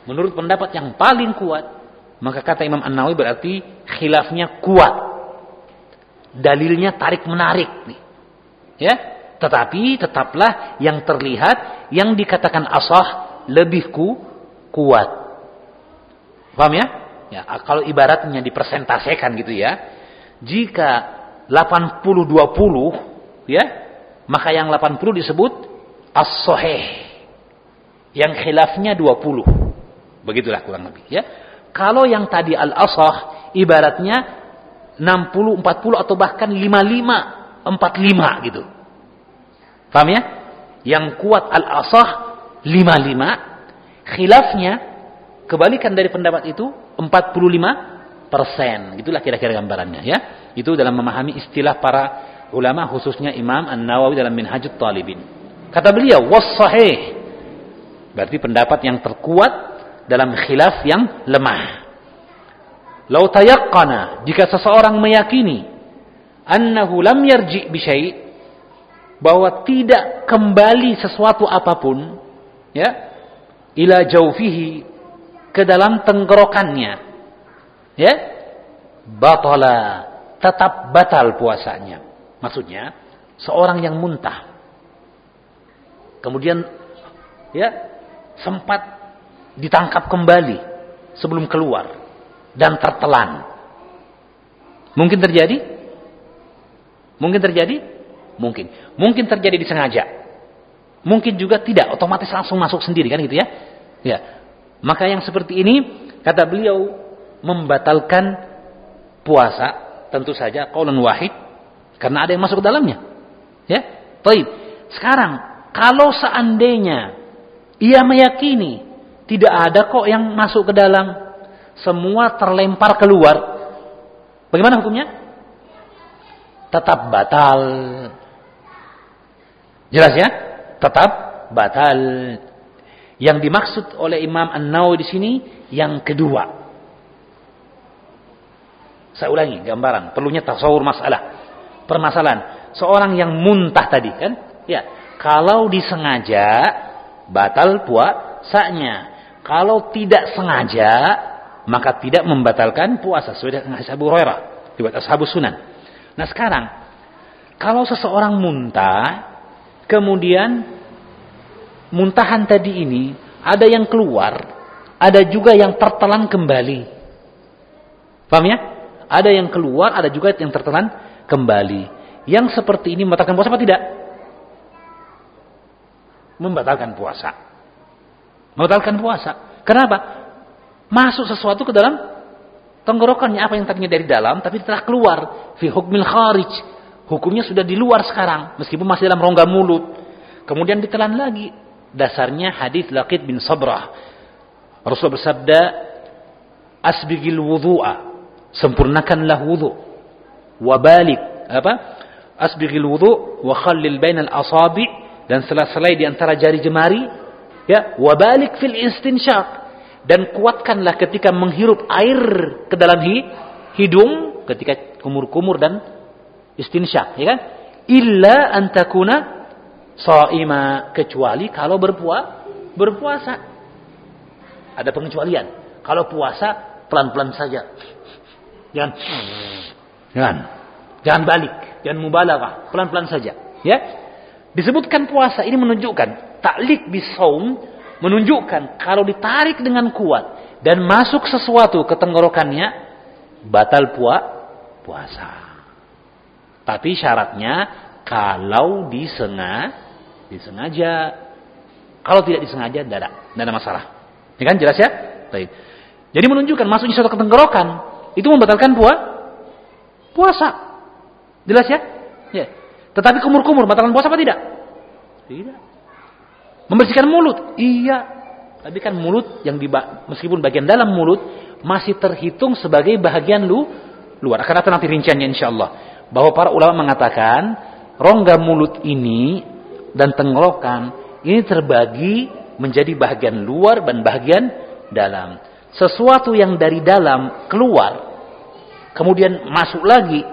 menurut pendapat yang paling kuat maka kata Imam An-Nawawi berarti khilafnya kuat. Dalilnya tarik menarik nih. Ya, tetapi tetaplah yang terlihat yang dikatakan asah lebih ku kuat. Paham ya? Ya, kalau ibaratnya dipersentasekan gitu ya. Jika 80-20 ya, maka yang 80 disebut as-sahih. Yang khilafnya 20. Begitulah kurang lebih ya. Kalau yang tadi al-asah ibaratnya 60 40 atau bahkan 55 45 gitu. Paham ya? Yang kuat al-asah 55, khilafnya kebalikan dari pendapat itu 45 persen. Itulah kira-kira gambarannya ya. Itu dalam memahami istilah para ulama khususnya Imam An-Nawawi dalam Minhajut Talibin. Kata beliau, was sahih. Berarti pendapat yang terkuat dalam khilaf yang lemah. Lau jika seseorang meyakini annahu lam yarji bi syai' bahwa tidak kembali sesuatu apa pun ya ila jaufihi ke dalam tenggorokannya ya batala tetap batal puasanya maksudnya seorang yang muntah kemudian ya sempat ditangkap kembali sebelum keluar dan tertelan mungkin terjadi mungkin terjadi Mungkin. Mungkin terjadi disengaja. Mungkin juga tidak, otomatis langsung masuk sendiri kan gitu ya. Ya. Maka yang seperti ini kata beliau membatalkan puasa tentu saja qaulun wahid karena ada yang masuk ke dalamnya. Ya. Baik. Sekarang kalau seandainya ia meyakini tidak ada kok yang masuk ke dalam semua terlempar keluar. Bagaimana hukumnya? Tetap batal. Jelas ya? Tetap batal. Yang dimaksud oleh Imam An-Nawawi di sini yang kedua. Saya ulangi gambaran, perlunya tasawur masalah. Permasalahan, seorang yang muntah tadi kan? Ya, kalau disengaja batal puasanya. Kalau tidak sengaja maka tidak membatalkan puasa sesuai dengan Abu Hurairah riwayat Ashabus Sunan. Nah, sekarang kalau seseorang muntah Kemudian muntahan tadi ini ada yang keluar, ada juga yang tertelan kembali. Paham ya? Ada yang keluar, ada juga yang tertelan kembali. Yang seperti ini membatalkan puasa apa tidak? Membatalkan puasa. Membatalkan puasa. Kenapa? Masuk sesuatu ke dalam tenggorokannya apa yang tadinya dari dalam tapi telah keluar fi hukmil kharij Hukumnya sudah di luar sekarang, meskipun masih dalam rongga mulut. Kemudian ditelan lagi. Dasarnya hadis Laqid bin Sabrah. Rasulullah bersabda, "Asbigil wudhu'a." Sempurnakanlah wudhu. Wabalik, apa? Asbigil wudhu wa khallil bainal asabi dan sela-selai di antara jari jemari, ya, wabalik fil istinsyaq dan kuatkanlah ketika menghirup air ke dalam hidung ketika kumur-kumur dan istinsyak, ya kan? Illa antakuna saima kecuali kalau berpuasa berpuasa. Ada pengecualian. Kalau puasa pelan-pelan saja. Jangan jangan jangan balik, jangan mubalaghah, pelan-pelan saja, ya. Disebutkan puasa ini menunjukkan taklik bisaum menunjukkan kalau ditarik dengan kuat dan masuk sesuatu ke tenggorokannya batal puasa puasa. Tapi syaratnya kalau disengaja, disengaja. Kalau tidak disengaja, tidak ada, tidak ada masalah. Ya kan jelas ya? Baik. Jadi menunjukkan masuknya suatu ketenggorokan itu membatalkan puasa. Puasa. Jelas ya? Ya. Tetapi kumur-kumur membatalkan puasa apa tidak? Tidak. Membersihkan mulut? Iya. Tapi kan mulut yang di meskipun bagian dalam mulut masih terhitung sebagai bagian lu luar. Akan datang nanti rinciannya insya Allah bahwa para ulama mengatakan rongga mulut ini dan tenggorokan ini terbagi menjadi bagian luar dan bagian dalam. Sesuatu yang dari dalam keluar kemudian masuk lagi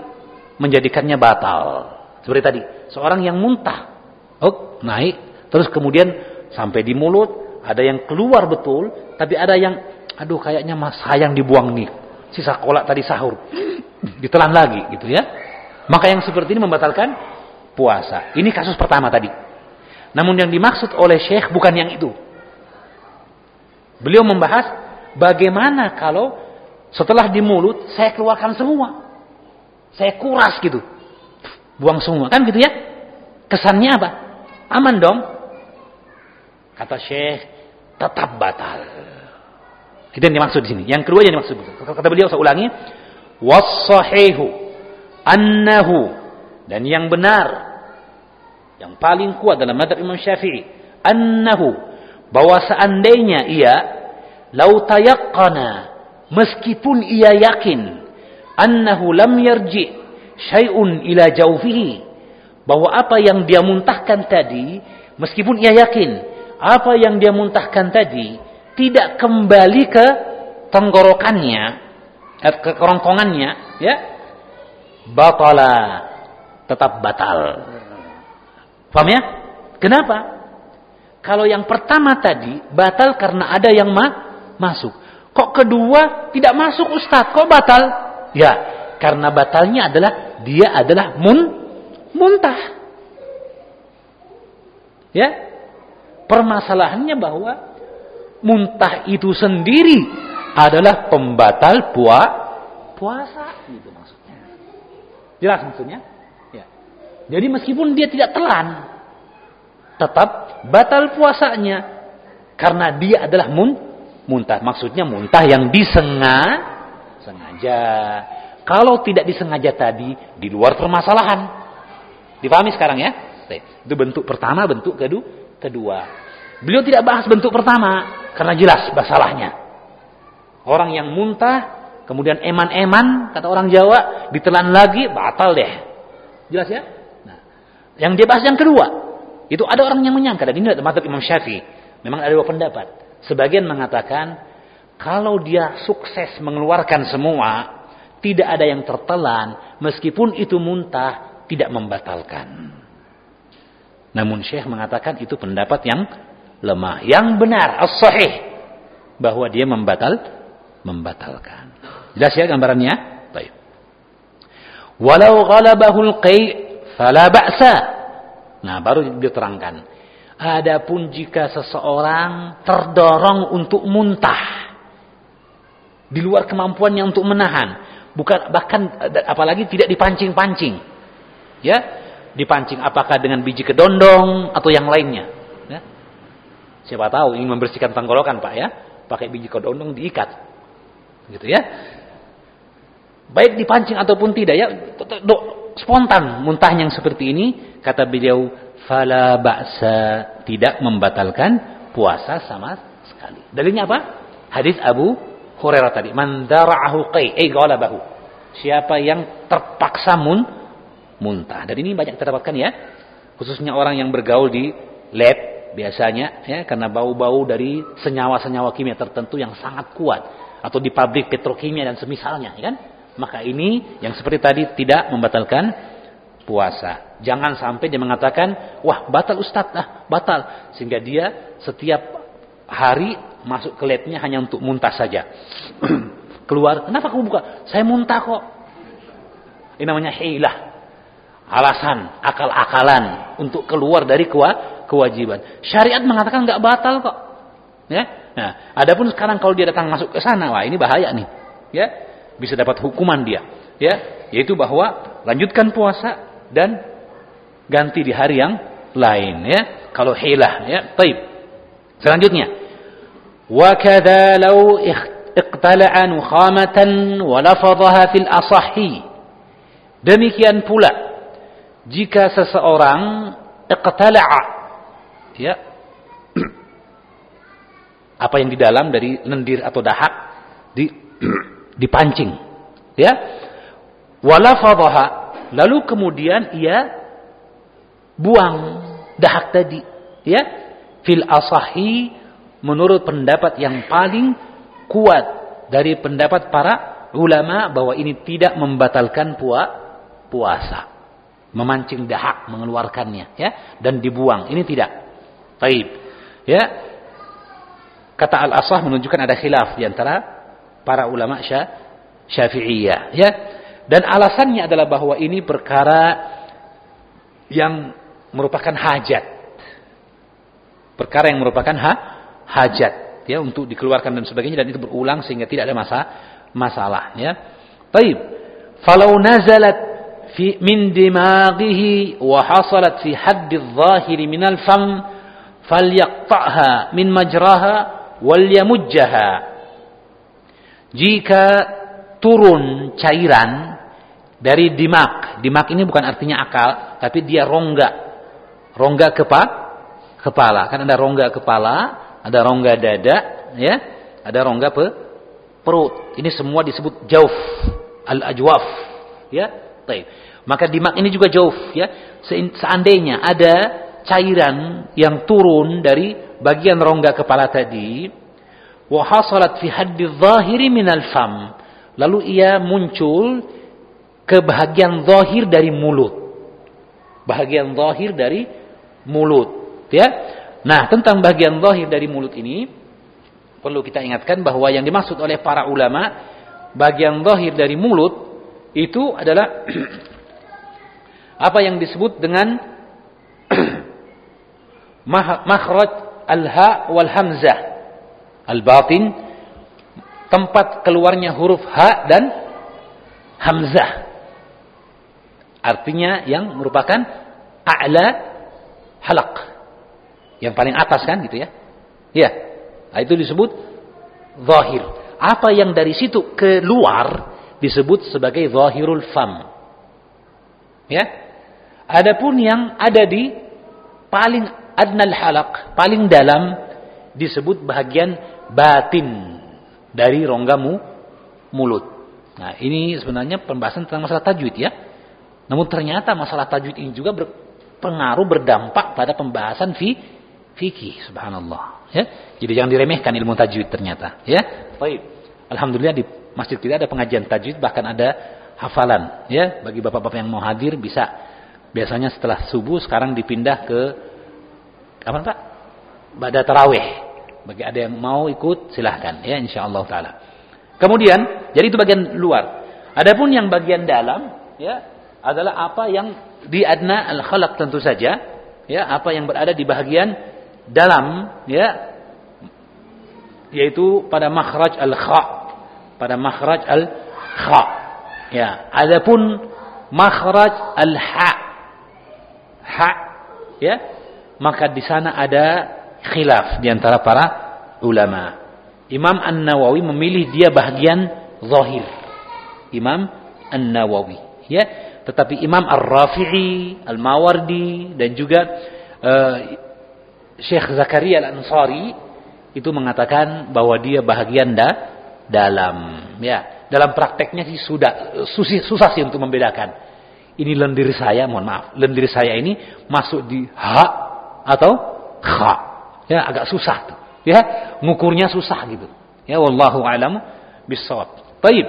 menjadikannya batal. Seperti tadi, seorang yang muntah, oh, naik terus kemudian sampai di mulut, ada yang keluar betul, tapi ada yang aduh kayaknya mas sayang dibuang nih. Sisa kolak tadi sahur. Ditelan lagi gitu ya. Maka yang seperti ini membatalkan puasa. Ini kasus pertama tadi. Namun yang dimaksud oleh Syekh bukan yang itu. Beliau membahas bagaimana kalau setelah di mulut saya keluarkan semua. Saya kuras gitu. Buang semua. Kan gitu ya? Kesannya apa? Aman dong. Kata Syekh, tetap batal. Itu yang dimaksud di sini. Yang kedua yang dimaksud. Kata beliau saya ulangi, was-sahihu annahu dan yang benar yang paling kuat dalam madhab Imam Syafi'i annahu bahwa seandainya ia lau tayaqqana meskipun ia yakin annahu lam yarji syai'un ila jawfihi bahwa apa yang dia muntahkan tadi meskipun ia yakin apa yang dia muntahkan tadi tidak kembali ke tenggorokannya eh, ke kerongkongannya ya. Batala tetap batal. Paham ya? Kenapa? Kalau yang pertama tadi batal karena ada yang ma masuk. Kok kedua tidak masuk Ustaz kok batal? Ya karena batalnya adalah dia adalah mun muntah. Ya permasalahannya bahwa muntah itu sendiri adalah pembatal pua, puasa gitu maksudnya. Jelas maksudnya? Ya. Jadi meskipun dia tidak telan, tetap batal puasanya karena dia adalah mun, muntah. Maksudnya muntah yang disengaja. Kalau tidak disengaja tadi di luar permasalahan. Dipahami sekarang ya? Itu bentuk pertama, bentuk kedua. Kedua. Beliau tidak bahas bentuk pertama karena jelas masalahnya. Orang yang muntah, kemudian eman-eman, kata orang Jawa, ditelan lagi, batal deh. Jelas ya? Nah, yang dia bahas yang kedua, itu ada orang yang menyangka, dan ini adalah Imam Syafi'i. Memang ada dua pendapat. Sebagian mengatakan, kalau dia sukses mengeluarkan semua, tidak ada yang tertelan, meskipun itu muntah, tidak membatalkan. Namun Syekh mengatakan itu pendapat yang lemah. Yang benar, as-sahih. Bahwa dia membatal, membatalkan. Jelas ya gambarannya? Baik. Walau ghalabahul qai' fala ba'sa. Nah, baru diterangkan. Adapun jika seseorang terdorong untuk muntah di luar kemampuannya untuk menahan, bukan bahkan apalagi tidak dipancing-pancing. Ya, dipancing apakah dengan biji kedondong atau yang lainnya. Siapa tahu ingin membersihkan tenggorokan Pak ya, pakai biji kodondong diikat. Gitu ya. Baik dipancing ataupun tidak ya, spontan muntah yang seperti ini kata beliau fala ba'sa tidak membatalkan puasa sama sekali. Dalilnya apa? Hadis Abu Hurairah tadi, man dara'ahu qai ay. Siapa yang terpaksa mun muntah. Dan ini banyak kita dapatkan ya, khususnya orang yang bergaul di lab biasanya ya karena bau-bau dari senyawa-senyawa kimia tertentu yang sangat kuat. Atau di pabrik petrokimia dan semisalnya ya kan? Maka ini yang seperti tadi tidak membatalkan puasa. Jangan sampai dia mengatakan wah batal ustadz. Ah batal. Sehingga dia setiap hari masuk ke labnya hanya untuk muntah saja. Keluar kenapa kamu buka? Saya muntah kok. Ini namanya hilah alasan akal-akalan untuk keluar dari kewajiban. Syariat mengatakan nggak batal kok. Ya. Nah, adapun sekarang kalau dia datang masuk ke sana, wah ini bahaya nih. Ya. Bisa dapat hukuman dia. Ya, yaitu bahwa lanjutkan puasa dan ganti di hari yang lain ya. Kalau hilah ya. Baik. Selanjutnya, wa kadza law iqtala'a nukhamatan wa fil asahhi. Demikian pula jika seseorang iqtala'a ya apa yang di dalam dari lendir atau dahak di dipancing ya wala fadhaha lalu kemudian ia buang dahak tadi ya fil asahi menurut pendapat yang paling kuat dari pendapat para ulama bahwa ini tidak membatalkan puasa memancing dahak mengeluarkannya ya dan dibuang ini tidak Taib. Ya. Kata Al-Asah menunjukkan ada khilaf di antara para ulama Syafi'iyah, ya. Dan alasannya adalah bahwa ini perkara yang merupakan hajat. Perkara yang merupakan ha hajat, ya untuk dikeluarkan dan sebagainya dan itu berulang sehingga tidak ada masa masalah ya. Baik. Falau nazalat dimaghihi wa hasalat fi hadd adh-dhahiri min al-fam falyaqta'ha min majraha wal yamujjaha. Jika turun cairan dari dimak. Dimak ini bukan artinya akal, tapi dia rongga. Rongga kepa kepala. Kan ada rongga kepala, ada rongga dada, ya. Ada rongga pe perut. Ini semua disebut jauf, al-ajwaf, ya. Baik. Maka dimak ini juga jauf, ya. Seandainya ada cairan yang turun dari bagian rongga kepala tadi, wa hasalat fi haddi dhahiri minal fam. Lalu ia muncul ke bahagian zahir dari mulut. Bahagian zahir dari mulut, ya. Nah, tentang bagian zahir dari mulut ini perlu kita ingatkan bahwa yang dimaksud oleh para ulama bagian zahir dari mulut itu adalah apa yang disebut dengan makhraj al-ha wal hamzah al-batin tempat keluarnya huruf ha dan hamzah Artinya yang merupakan a'la halak. Yang paling atas kan gitu ya. Ya. Nah, itu disebut zahir. Apa yang dari situ keluar disebut sebagai zahirul fam. Ya. Adapun yang ada di paling adnal halak, paling dalam disebut bahagian batin dari ronggamu mulut. Nah, ini sebenarnya pembahasan tentang masalah tajwid ya. Namun ternyata masalah tajwid ini juga berpengaruh berdampak pada pembahasan fi fikih subhanallah ya. Jadi jangan diremehkan ilmu tajwid ternyata ya. Baik. Alhamdulillah di masjid kita ada pengajian tajwid bahkan ada hafalan ya bagi bapak-bapak yang mau hadir bisa biasanya setelah subuh sekarang dipindah ke apa Pak? Pada tarawih. Bagi ada yang mau ikut silahkan ya insyaallah taala. Kemudian jadi itu bagian luar. Adapun yang bagian dalam ya adalah apa yang di adna al-khalaq tentu saja, ya, apa yang berada di bagian dalam, ya, yaitu pada makhraj al-kha, pada makhraj al-kha. Ya, adapun makhraj al-ha, ha, ya, maka di sana ada khilaf di antara para ulama. Imam An-Nawawi memilih dia bagian zahir. Imam An-Nawawi, ya tetapi Imam Ar-Rafi'i, Al-Mawardi dan juga uh, Syekh Zakaria Al-Ansari itu mengatakan bahwa dia bahagian da, dalam ya dalam prakteknya sih sudah susah, susah sih untuk membedakan. Ini lendir saya mohon maaf. Lendir saya ini masuk di ha atau kha ya agak susah tuh. Ya ngukurnya susah gitu. Ya wallahu alam bisawab baik.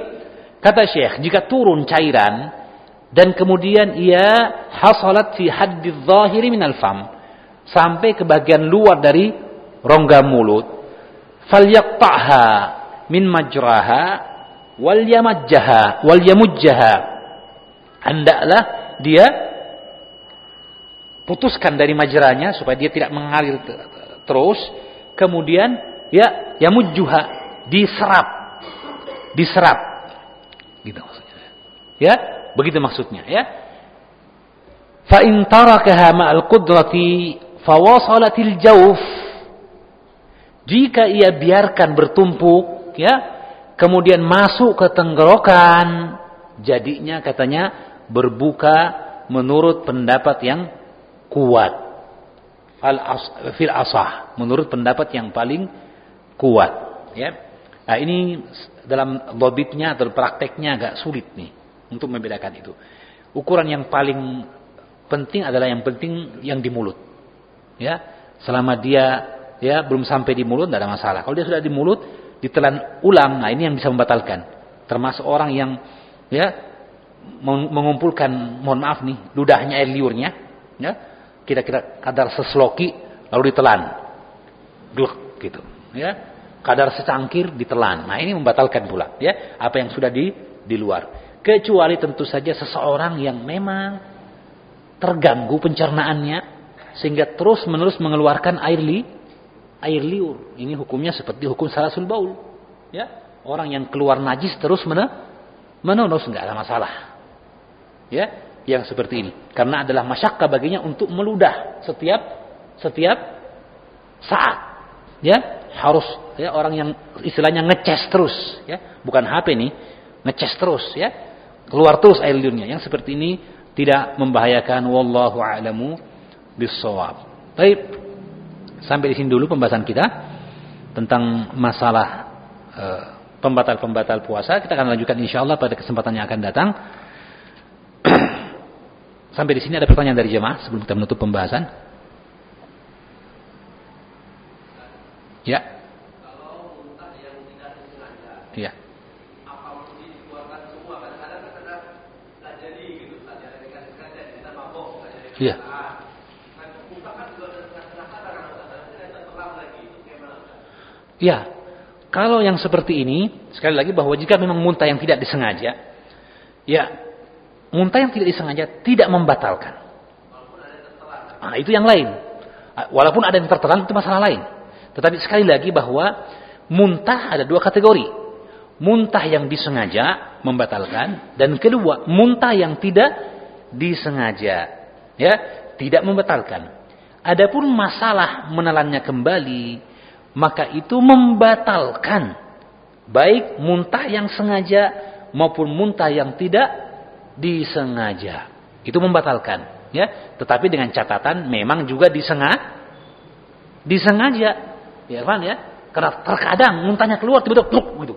Kata Syekh jika turun cairan dan kemudian ia hasalat fi haddi zahiri minal fam sampai ke bagian luar dari rongga mulut falyaqtaha min majraha wal yamajjaha wal yamujjaha. Hendaklah dia putuskan dari majranya supaya dia tidak mengalir terus. Kemudian ya yamujjuha diserap. Diserap. Gitu maksudnya. Ya Begitu maksudnya ya. Fa in tarakaha ma'al qudrati fawasalatil jawf. Jika ia biarkan bertumpuk ya, kemudian masuk ke tenggorokan, jadinya katanya berbuka menurut pendapat yang kuat. Fil asah, menurut pendapat yang paling kuat, ya. Nah, ini dalam lobitnya atau prakteknya agak sulit nih untuk membedakan itu. Ukuran yang paling penting adalah yang penting yang di mulut. Ya, selama dia ya belum sampai di mulut tidak ada masalah. Kalau dia sudah di mulut, ditelan ulang, nah ini yang bisa membatalkan. Termasuk orang yang ya mengumpulkan, mohon maaf nih, ludahnya air liurnya, ya, kira-kira kadar sesloki lalu ditelan, gluk gitu, ya, kadar secangkir ditelan. Nah ini membatalkan pula, ya, apa yang sudah di di luar. Kecuali tentu saja seseorang yang memang terganggu pencernaannya sehingga terus-menerus mengeluarkan air li, air liur. Ini hukumnya seperti hukum salasul baul. Ya, orang yang keluar najis terus mana menunus nggak ada masalah. Ya, yang seperti ini. Karena adalah masyakka baginya untuk meludah setiap setiap saat. Ya, harus ya orang yang istilahnya ngeces terus, ya. Bukan HP nih, ngeces terus ya. Keluar terus air liurnya. Yang seperti ini tidak membahayakan wallahu a'lamu bissawab. Baik. Sampai di sini dulu pembahasan kita tentang masalah uh, pembatal-pembatal puasa. Kita akan lanjutkan insyaallah pada kesempatan yang akan datang. Sampai di sini ada pertanyaan dari jemaah sebelum kita menutup pembahasan. Ya. Ya. Apa mesti dikeluarkan semua? Kadang-kadang kan ada tak jadi gitu, tak jadi sengaja kita mabok, tak jadi. Iya. Ya, kalau yang seperti ini, sekali lagi bahwa jika memang muntah yang tidak disengaja, ya, muntah yang tidak disengaja tidak membatalkan. Nah, itu yang lain. Ah, walaupun ada yang tertelan itu masalah lain. Tetapi sekali lagi bahwa muntah ada dua kategori. Muntah yang disengaja membatalkan dan kedua muntah yang tidak disengaja ya tidak membatalkan. Adapun masalah menelannya kembali maka itu membatalkan baik muntah yang sengaja maupun muntah yang tidak disengaja. Itu membatalkan, ya. Tetapi dengan catatan memang juga disengaja disengaja. Ya kan ya? Karena terkadang muntahnya keluar tiba-tiba gitu.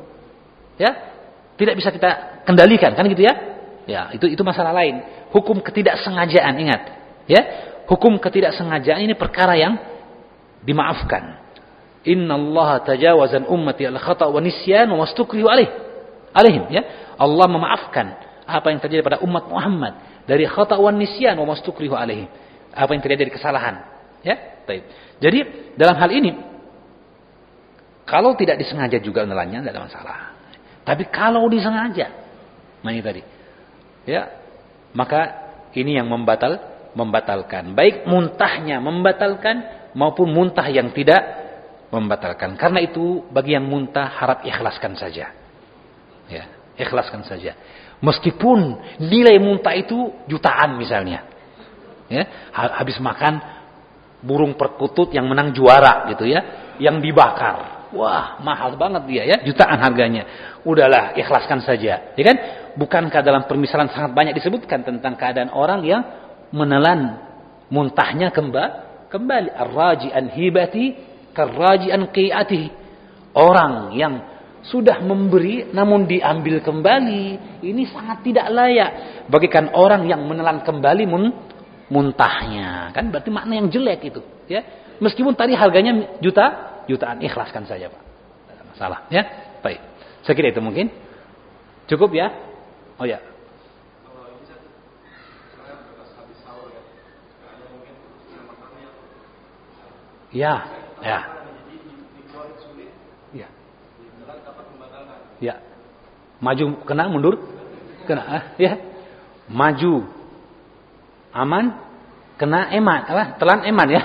Ya. Tidak bisa kita kendalikan kan gitu ya? Ya, itu itu masalah lain. Hukum ketidaksengajaan ingat, ya. Hukum ketidaksengajaan ini perkara yang dimaafkan. Inna Allah tajawazan ummati al khata wa nisyan wa mastukrihu alaih. Alaihim ya. Allah memaafkan apa yang terjadi pada umat Muhammad dari khata wa nisyan wa mastukrihu alaihim. Apa yang terjadi dari kesalahan. Ya, baik. Jadi dalam hal ini kalau tidak disengaja juga nelannya tidak ada masalah. Tapi kalau disengaja, nah ini tadi, ya, maka ini yang membatal, membatalkan. Baik muntahnya membatalkan maupun muntah yang tidak membatalkan. Karena itu bagi yang muntah harap ikhlaskan saja. Ya, ikhlaskan saja. Meskipun nilai muntah itu jutaan misalnya. Ya, habis makan burung perkutut yang menang juara gitu ya, yang dibakar. Wah, mahal banget dia ya, jutaan harganya. Udahlah, ikhlaskan saja. Ya kan? Bukankah dalam permisalan sangat banyak disebutkan tentang keadaan orang yang menelan muntahnya kembali kembali ar-raji an hibati Kerajian qiatihi. Orang yang sudah memberi namun diambil kembali. Ini sangat tidak layak. Bagikan orang yang menelan kembali mun, muntahnya. Kan berarti makna yang jelek itu. Ya. Meskipun tadi harganya juta, jutaan. Ikhlaskan saja Pak. Tidak ada masalah. Ya. Baik. Saya kira itu mungkin. Cukup ya? Oh ya. Ya, Ya. Ya. Ya. Maju kena mundur? Kena, ah, ya. Maju. Aman, kena eman, apa? Telan eman ya.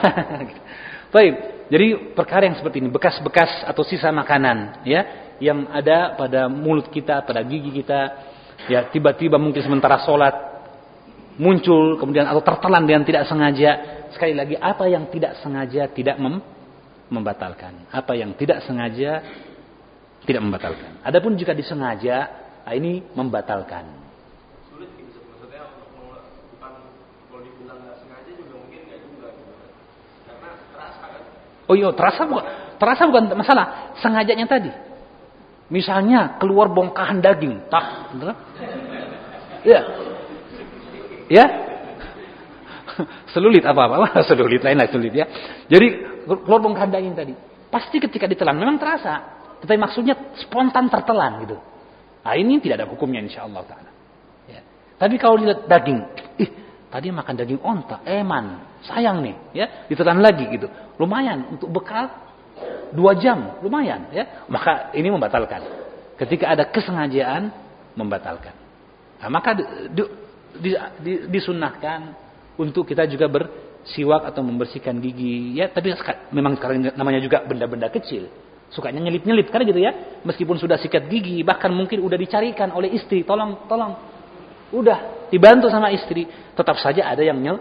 Baik. Jadi perkara yang seperti ini, bekas-bekas atau sisa makanan, ya, yang ada pada mulut kita, pada gigi kita, ya, tiba-tiba mungkin sementara sholat muncul, kemudian atau tertelan dengan tidak sengaja. Sekali lagi, apa yang tidak sengaja tidak mem membatalkan. Apa yang tidak sengaja tidak membatalkan. Adapun jika disengaja, nah ini membatalkan. Sulit gitu, gitu. Karena terasa kan. Oh iya, terasa bukan terasa bukan masalah, sengajanya tadi. Misalnya keluar bongkahan daging, tak, Ya. Ya, selulit apa-apa, selulit lain lah selulit ya. Jadi gelombang kandangin tadi. Pasti ketika ditelan memang terasa. Tetapi maksudnya spontan tertelan gitu. Nah ini tidak ada hukumnya insya Allah ta'ala. Ya. Tapi kalau lihat daging, ih tadi makan daging onta, eman, sayang nih, ya ditelan lagi gitu. Lumayan untuk bekal dua jam, lumayan ya. Maka ini membatalkan. Ketika ada kesengajaan, membatalkan. Nah, maka di, di, di, disunahkan untuk kita juga ber, siwak atau membersihkan gigi. Ya tapi memang sekarang namanya juga benda-benda kecil. Sukanya nyelip-nyelip kan gitu ya? Meskipun sudah sikat gigi bahkan mungkin udah dicarikan oleh istri. Tolong tolong. Udah dibantu sama istri. Tetap saja ada yang nyel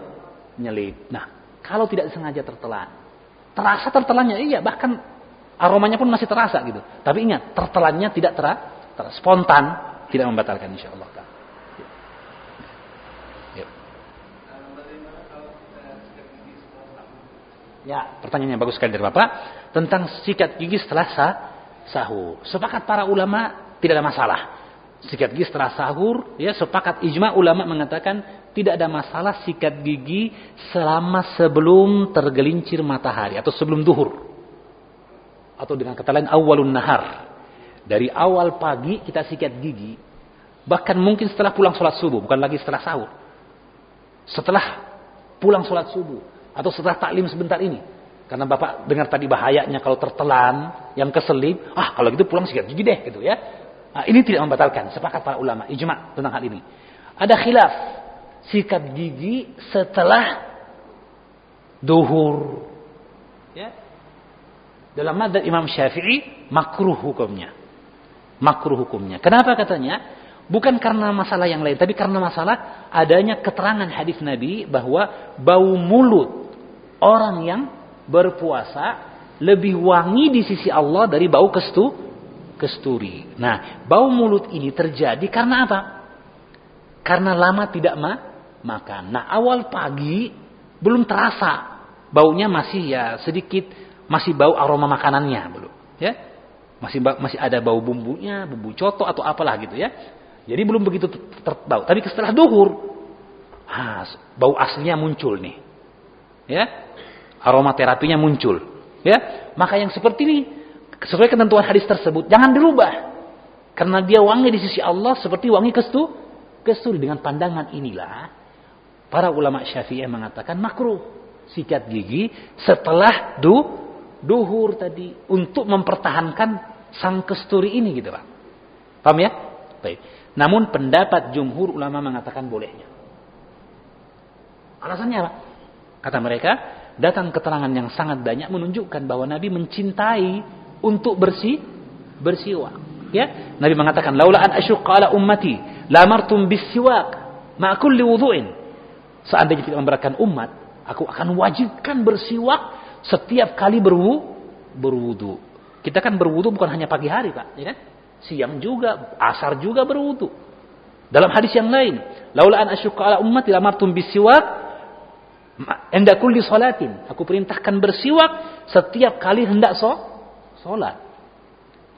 nyelip. Nah kalau tidak sengaja tertelan terasa tertelannya iya bahkan aromanya pun masih terasa gitu. Tapi ingat tertelannya tidak ter, ter spontan tidak membatalkan insyaallah Ya, pertanyaannya bagus sekali dari Bapak tentang sikat gigi setelah sah, sahur. Sepakat para ulama tidak ada masalah. Sikat gigi setelah sahur, ya sepakat ijma ulama mengatakan tidak ada masalah sikat gigi selama sebelum tergelincir matahari atau sebelum duhur. Atau dengan kata lain awalun nahar. Dari awal pagi kita sikat gigi, bahkan mungkin setelah pulang sholat subuh, bukan lagi setelah sahur. Setelah pulang sholat subuh, atau setelah taklim sebentar ini. Karena Bapak dengar tadi bahayanya kalau tertelan, yang keselip, ah kalau gitu pulang sikat gigi deh gitu ya. Nah, ini tidak membatalkan, sepakat para ulama, ijma tentang hal ini. Ada khilaf, sikat gigi setelah duhur. Ya. Dalam madzhab Imam Syafi'i makruh hukumnya. Makruh hukumnya. Kenapa katanya? Bukan karena masalah yang lain, tapi karena masalah adanya keterangan hadis Nabi bahwa bau mulut orang yang berpuasa lebih wangi di sisi Allah dari bau kestu, kesturi. Nah, bau mulut ini terjadi karena apa? Karena lama tidak ma makan. Nah, awal pagi belum terasa baunya masih ya sedikit masih bau aroma makanannya belum, ya. Masih masih ada bau bumbunya, bumbu coto atau apalah gitu ya. Jadi belum begitu terbau. Tapi setelah duhur, ha, bau aslinya muncul nih. Ya, aromaterapinya muncul. Ya, maka yang seperti ini sesuai ketentuan hadis tersebut jangan dirubah. Karena dia wangi di sisi Allah seperti wangi kestu, kesturi dengan pandangan inilah para ulama Syafi'i mengatakan makruh sikat gigi setelah du duhur tadi untuk mempertahankan sang kesturi ini gitu Pak. Paham ya? Baik. Namun pendapat jumhur ulama mengatakan bolehnya. Alasannya apa? Kata mereka, datang keterangan yang sangat banyak menunjukkan bahwa Nabi mencintai untuk bersih bersiwak. Ya, Nabi mengatakan, "Laula an asyqa ala ummati, lamartum bisiwak ma kulli wudu'in." Seandainya tidak memberatkan umat, aku akan wajibkan bersiwak setiap kali berwu berwudu. Kita kan berwudu bukan hanya pagi hari, Pak, ya kan? Siang juga, asar juga berwudu. Dalam hadis yang lain, "Laula an asyqa ala ummati, lamartum bisiwak Enda kulli salatin. Aku perintahkan bersiwak setiap kali hendak so, solat.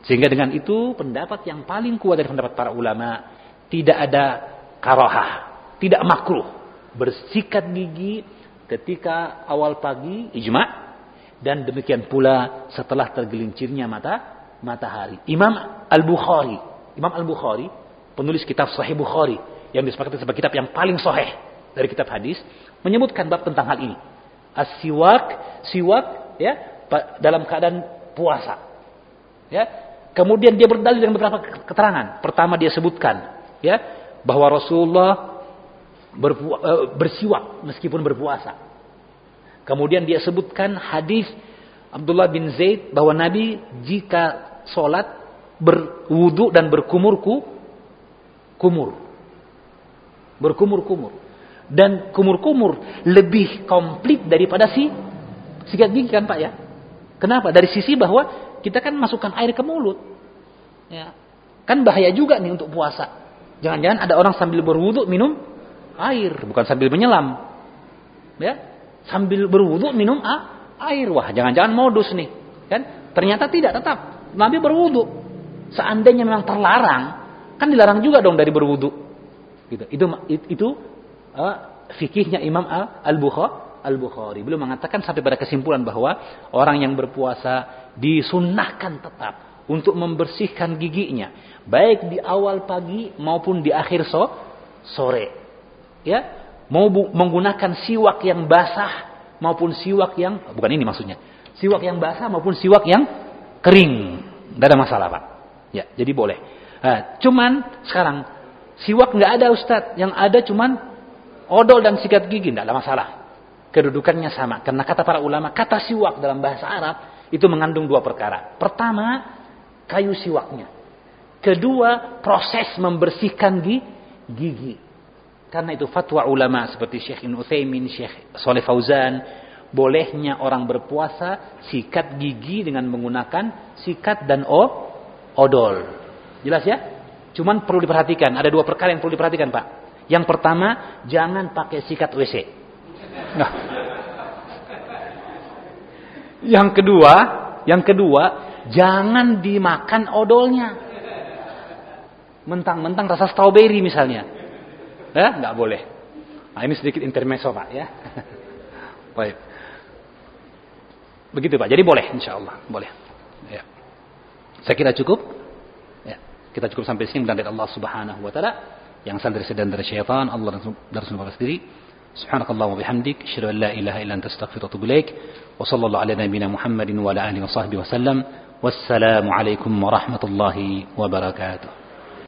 Sehingga dengan itu pendapat yang paling kuat dari pendapat para ulama tidak ada karohah, tidak makruh bersikat gigi ketika awal pagi ijma dan demikian pula setelah tergelincirnya mata matahari. Imam Al Bukhari, Imam Al Bukhari penulis kitab Sahih Bukhari yang disepakati sebagai kitab yang paling sahih dari kitab hadis menyebutkan bab tentang hal ini. As-siwak, siwak ya dalam keadaan puasa. Ya. Kemudian dia berdalil dengan beberapa keterangan. Pertama dia sebutkan ya bahwa Rasulullah uh, bersiwak meskipun berpuasa. Kemudian dia sebutkan hadis Abdullah bin Zaid bahwa Nabi jika sholat berwudu dan berkumurku kumur. Berkumur-kumur dan kumur-kumur lebih komplit daripada si sikat gigi kan Pak ya. Kenapa? Dari sisi bahwa kita kan masukkan air ke mulut. Ya. Kan bahaya juga nih untuk puasa. Jangan-jangan ada orang sambil berwudhu minum air, bukan sambil menyelam. Ya. Sambil berwudhu minum ah, air. Wah, jangan-jangan modus nih. Kan? Ternyata tidak, tetap Nabi berwudhu. Seandainya memang terlarang, kan dilarang juga dong dari berwudhu. Gitu. Itu itu uh, fikihnya Imam Al-Bukhari. Beliau mengatakan sampai pada kesimpulan bahwa orang yang berpuasa disunnahkan tetap untuk membersihkan giginya, baik di awal pagi maupun di akhir so, sore. Ya, mau menggunakan siwak yang basah maupun siwak yang bukan ini maksudnya. Siwak yang basah maupun siwak yang kering. Tidak ada masalah, Pak. Ya, jadi boleh. Nah, cuman sekarang siwak nggak ada Ustadz, yang ada cuman odol dan sikat gigi tidak ada masalah. kedudukannya sama. Karena kata para ulama, kata siwak dalam bahasa Arab itu mengandung dua perkara. Pertama, kayu siwaknya. Kedua, proses membersihkan gigi. Karena itu fatwa ulama seperti Syekh Ibn Uthaymin, Syekh Soleh Fauzan, bolehnya orang berpuasa sikat gigi dengan menggunakan sikat dan o, odol. Jelas ya? Cuman perlu diperhatikan, ada dua perkara yang perlu diperhatikan Pak. Yang pertama, jangan pakai sikat WC. Nah. Yang kedua, yang kedua, jangan dimakan odolnya. Mentang-mentang rasa stroberi misalnya. Ya, nggak boleh. Nah, ini sedikit intermezzo Pak ya. Baik. Begitu Pak. Jadi boleh insya Allah. Boleh. Ya. Saya kira cukup. Ya. Kita cukup sampai sini. Mudah dari Allah subhanahu wa ta'ala. Yang santri sedang dari syaitan. Allah dan Rasulullah sendiri. Subhanakallah wa bihamdik. Asyhadu an la ilaha illa anta astaghfiruka wa atubu ilaik. Wa sallallahu ala nabiyyina Muhammadin wa ala alihi wa sahbihi wa sallam. Wassalamu alaikum warahmatullahi wabarakatuh.